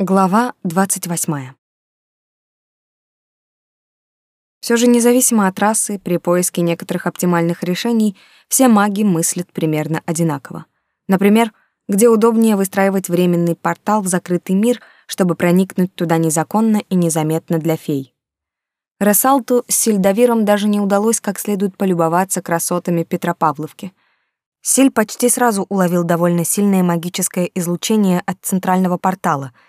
Глава 28. Все же независимо от расы, при поиске некоторых оптимальных решений все маги мыслят примерно одинаково. Например, где удобнее выстраивать временный портал в закрытый мир, чтобы проникнуть туда незаконно и незаметно для фей. Рассалту с Сильдавиром даже не удалось как следует полюбоваться красотами Петропавловки. Силь почти сразу уловил довольно сильное магическое излучение от центрального портала —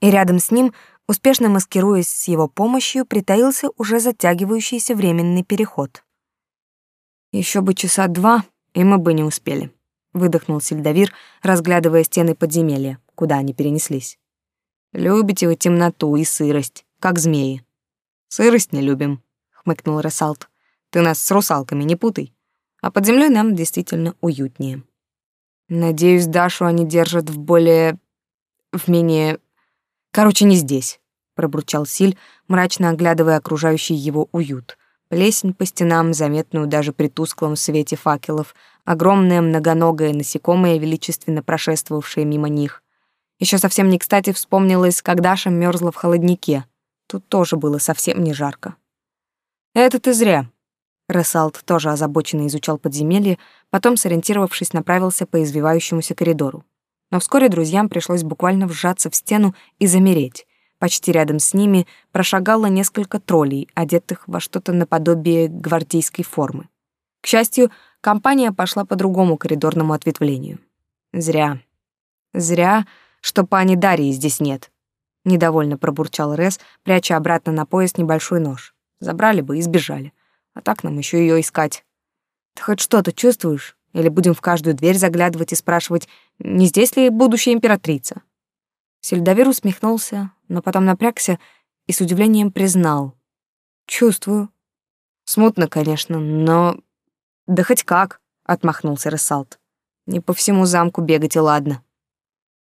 и рядом с ним, успешно маскируясь с его помощью, притаился уже затягивающийся временный переход. Еще бы часа два, и мы бы не успели», — выдохнул Сельдовир, разглядывая стены подземелья, куда они перенеслись. «Любите вы темноту и сырость, как змеи». «Сырость не любим», — хмыкнул Рассалт. «Ты нас с русалками не путай, а под землей нам действительно уютнее». «Надеюсь, Дашу они держат в более... в менее Короче, не здесь, пробурчал Силь, мрачно оглядывая окружающий его уют. Плесень по стенам, заметную даже при тусклом свете факелов, огромное многоногое насекомое, величественно прошествовавшее мимо них. Еще совсем не кстати вспомнилось, как Даша мерзла в холоднике. Тут тоже было совсем не жарко. «Это ты зря». Рассалт тоже озабоченно изучал подземелье, потом, сориентировавшись, направился по извивающемуся коридору но вскоре друзьям пришлось буквально вжаться в стену и замереть. Почти рядом с ними прошагало несколько троллей, одетых во что-то наподобие гвардейской формы. К счастью, компания пошла по другому коридорному ответвлению. Зря. Зря, что пани Дарьи здесь нет. Недовольно пробурчал Рес, пряча обратно на пояс небольшой нож. Забрали бы и сбежали. А так нам еще ее искать. Ты хоть что-то чувствуешь? Или будем в каждую дверь заглядывать и спрашивать, не здесь ли будущая императрица? Сельдовир усмехнулся, но потом напрягся и с удивлением признал. Чувствую. Смутно, конечно, но... Да хоть как, отмахнулся Рассалт. Не по всему замку бегать и ладно.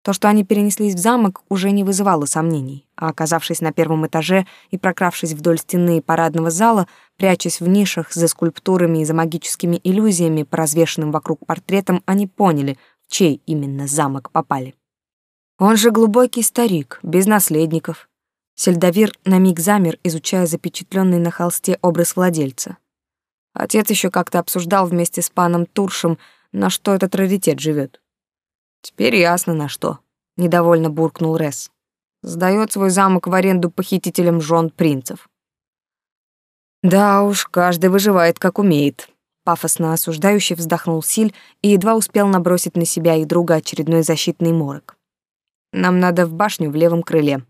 То, что они перенеслись в замок, уже не вызывало сомнений, а оказавшись на первом этаже и прокравшись вдоль стены парадного зала, прячась в нишах за скульптурами и за магическими иллюзиями, по развешенным вокруг портретам, они поняли, в чей именно замок попали. Он же глубокий старик, без наследников. Сельдовир на миг замер, изучая запечатленный на холсте образ владельца. Отец еще как-то обсуждал вместе с паном Туршем, на что этот раритет живет. Теперь ясно на что, недовольно буркнул Рес. Сдает свой замок в аренду похитителям жен принцев. Да уж, каждый выживает как умеет. Пафосно осуждающий вздохнул Силь и едва успел набросить на себя и друга очередной защитный морок. Нам надо в башню в левом крыле.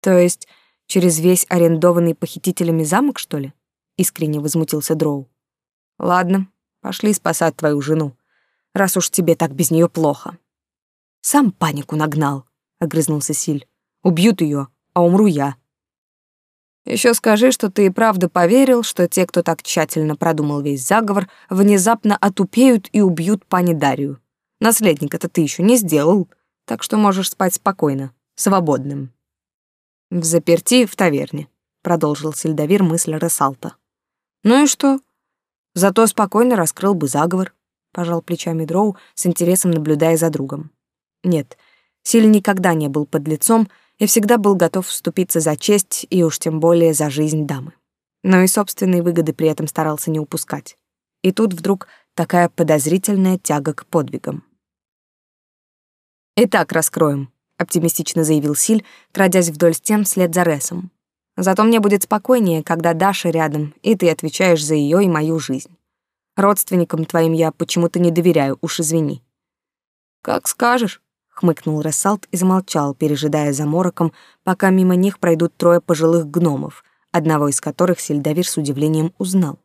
То есть через весь арендованный похитителями замок, что ли? Искренне возмутился Дроу. Ладно, пошли спасать твою жену раз уж тебе так без нее плохо. Сам панику нагнал, огрызнулся Силь. Убьют ее, а умру я. Еще скажи, что ты и правда поверил, что те, кто так тщательно продумал весь заговор, внезапно отупеют и убьют пани Дарью. Наследника-то ты еще не сделал, так что можешь спать спокойно, свободным. В заперти в таверне, продолжил Сельдовир мысль Рассалта. Ну и что? Зато спокойно раскрыл бы заговор пожал плечами Дроу, с интересом наблюдая за другом. Нет, Силь никогда не был под лицом и всегда был готов вступиться за честь и уж тем более за жизнь дамы. Но и собственные выгоды при этом старался не упускать. И тут вдруг такая подозрительная тяга к подвигам. «Итак, раскроем», — оптимистично заявил Силь, крадясь вдоль стен вслед за Ресом. «Зато мне будет спокойнее, когда Даша рядом, и ты отвечаешь за ее и мою жизнь. Родственникам твоим я почему-то не доверяю, уж извини». «Как скажешь», — хмыкнул Рассалт и замолчал, пережидая за мороком, пока мимо них пройдут трое пожилых гномов, одного из которых Сельдовир с удивлением узнал.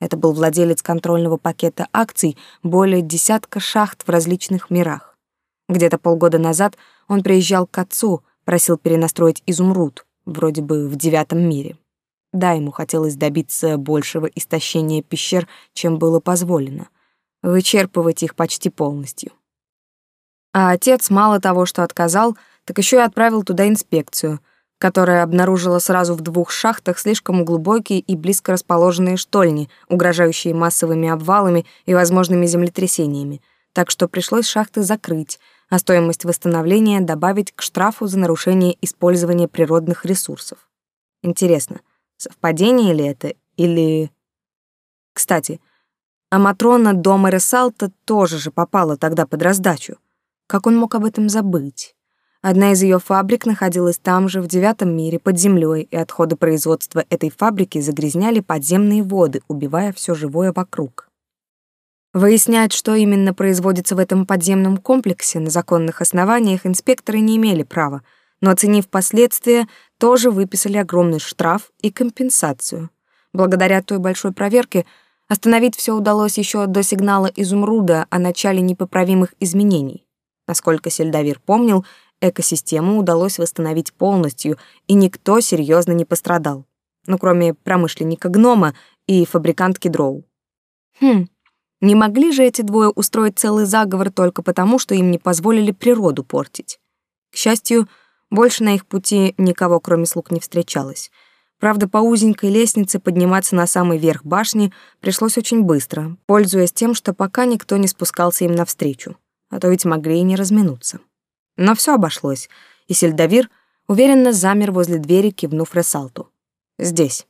Это был владелец контрольного пакета акций более десятка шахт в различных мирах. Где-то полгода назад он приезжал к отцу, просил перенастроить изумруд, вроде бы в девятом мире. Да, ему хотелось добиться большего истощения пещер, чем было позволено, вычерпывать их почти полностью. А отец мало того, что отказал, так еще и отправил туда инспекцию, которая обнаружила сразу в двух шахтах слишком глубокие и близко расположенные штольни, угрожающие массовыми обвалами и возможными землетрясениями, так что пришлось шахты закрыть, а стоимость восстановления добавить к штрафу за нарушение использования природных ресурсов. Интересно, совпадение ли это или... Кстати, а Матрона дома Ресалта тоже же попала тогда под раздачу. Как он мог об этом забыть? Одна из ее фабрик находилась там же, в девятом мире, под землей, и отходы производства этой фабрики загрязняли подземные воды, убивая все живое вокруг. Выяснять, что именно производится в этом подземном комплексе на законных основаниях, инспекторы не имели права, но, оценив последствия, тоже выписали огромный штраф и компенсацию. Благодаря той большой проверке остановить все удалось еще до сигнала изумруда о начале непоправимых изменений. Насколько Сельдовир помнил, Экосистему удалось восстановить полностью, и никто серьезно не пострадал. Ну, кроме промышленника гнома и фабрикантки дроу. Хм, не могли же эти двое устроить целый заговор только потому, что им не позволили природу портить. К счастью, больше на их пути никого, кроме слуг, не встречалось. Правда, по узенькой лестнице подниматься на самый верх башни пришлось очень быстро, пользуясь тем, что пока никто не спускался им навстречу, а то ведь могли и не разминуться. Но все обошлось, и Сельдовир уверенно замер возле двери, кивнув Ресалту. «Здесь».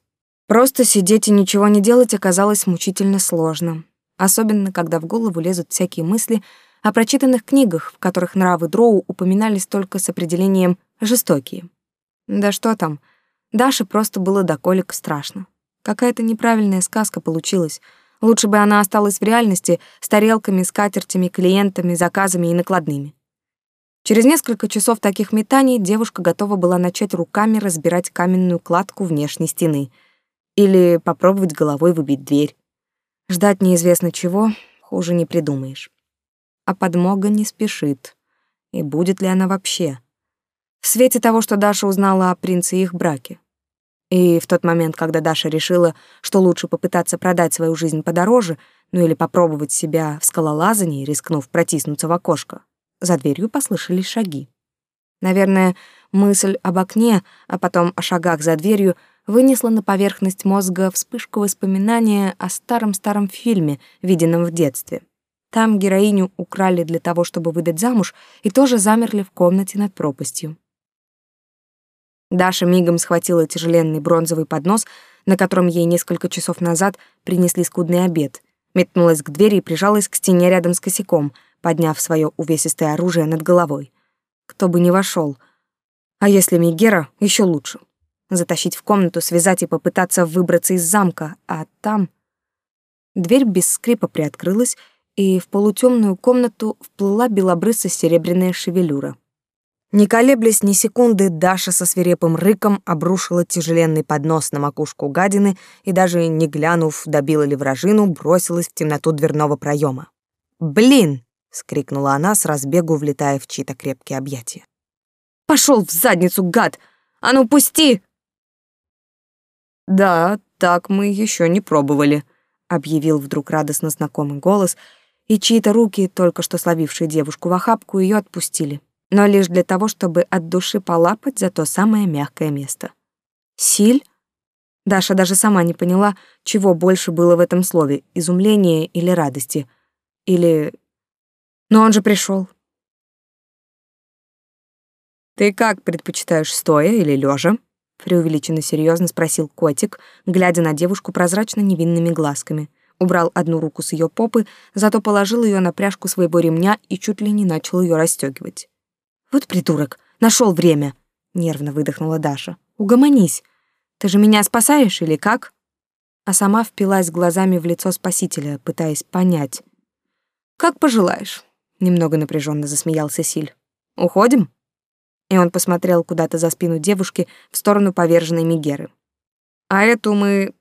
Просто сидеть и ничего не делать оказалось мучительно сложно, особенно когда в голову лезут всякие мысли о прочитанных книгах, в которых нравы дроу упоминались только с определением «жестокие». Да что там, Даше просто было до колик страшно. Какая-то неправильная сказка получилась. Лучше бы она осталась в реальности с тарелками, скатертями, клиентами, заказами и накладными. Через несколько часов таких метаний девушка готова была начать руками разбирать каменную кладку внешней стены или попробовать головой выбить дверь. Ждать неизвестно чего хуже не придумаешь. А подмога не спешит. И будет ли она вообще? В свете того, что Даша узнала о принце и их браке. И в тот момент, когда Даша решила, что лучше попытаться продать свою жизнь подороже, ну или попробовать себя в скалолазании, рискнув протиснуться в окошко, за дверью послышались шаги. Наверное, мысль об окне, а потом о шагах за дверью вынесла на поверхность мозга вспышку воспоминания о старом-старом фильме, виденном в детстве. Там героиню украли для того, чтобы выдать замуж, и тоже замерли в комнате над пропастью. Даша мигом схватила тяжеленный бронзовый поднос, на котором ей несколько часов назад принесли скудный обед, метнулась к двери и прижалась к стене рядом с косяком — подняв свое увесистое оружие над головой. Кто бы ни вошел. А если Мигера, еще лучше. Затащить в комнату, связать и попытаться выбраться из замка, а там... Дверь без скрипа приоткрылась, и в полутемную комнату вплыла белобрысая серебряная шевелюра. Не колеблясь ни секунды, Даша со свирепым рыком обрушила тяжеленный поднос на макушку гадины и даже не глянув, добила ли вражину, бросилась в темноту дверного проема. «Блин!» — скрикнула она с разбегу, влетая в чьи-то крепкие объятия. «Пошел в задницу, гад! А ну, пусти!» «Да, так мы еще не пробовали», — объявил вдруг радостно знакомый голос, и чьи-то руки, только что словившие девушку в охапку, ее отпустили, но лишь для того, чтобы от души полапать за то самое мягкое место. «Силь?» Даша даже сама не поняла, чего больше было в этом слове — изумления или радости. Или но он же пришел. Ты как предпочитаешь, стоя или лежа? преувеличенно серьезно спросил котик, глядя на девушку прозрачно невинными глазками. Убрал одну руку с ее попы, зато положил ее на пряжку своего ремня и чуть ли не начал ее расстегивать. Вот придурок, нашел время, нервно выдохнула Даша. Угомонись. Ты же меня спасаешь или как? А сама впилась глазами в лицо спасителя, пытаясь понять. Как пожелаешь. Немного напряженно засмеялся Силь. Уходим? И он посмотрел куда-то за спину девушки в сторону поверженной Мигеры. А эту мы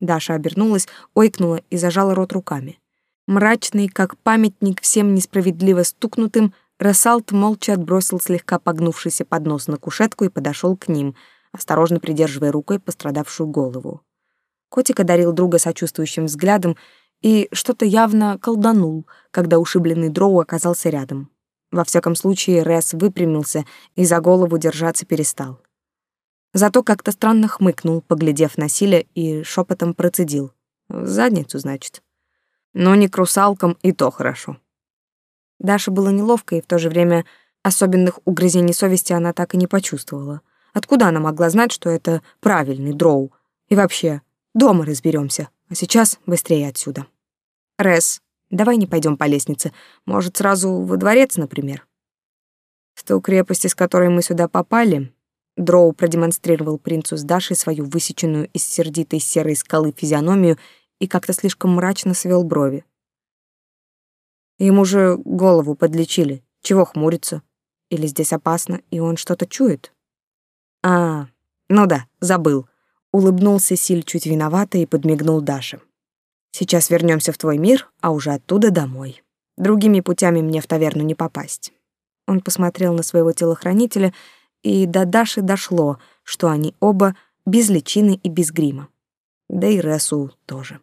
Даша обернулась, ойкнула и зажала рот руками. Мрачный, как памятник всем несправедливо стукнутым, Рассалт молча отбросил слегка погнувшийся поднос на кушетку и подошел к ним, осторожно придерживая рукой пострадавшую голову. Котик одарил друга сочувствующим взглядом и что-то явно колданул, когда ушибленный дроу оказался рядом. Во всяком случае, Рэс выпрямился и за голову держаться перестал. Зато как-то странно хмыкнул, поглядев на Силя, и шепотом процедил. «В задницу, значит. Но не к русалкам, и то хорошо». Даше было неловко, и в то же время особенных угрызений совести она так и не почувствовала. Откуда она могла знать, что это правильный дроу? И вообще, дома разберемся. А сейчас быстрее отсюда. Рес, давай не пойдем по лестнице. Может, сразу во дворец, например? В ту крепость, из которой мы сюда попали, Дроу продемонстрировал принцу с Дашей свою высеченную из сердитой серой скалы физиономию и как-то слишком мрачно свел брови. Ему же голову подлечили. Чего хмурится? Или здесь опасно, и он что-то чует? А, ну да, забыл. Улыбнулся Силь чуть виновато и подмигнул Даше. Сейчас вернемся в твой мир, а уже оттуда домой. Другими путями мне в таверну не попасть. Он посмотрел на своего телохранителя, и до Даши дошло, что они оба без личины и без грима. Да и Ресу тоже.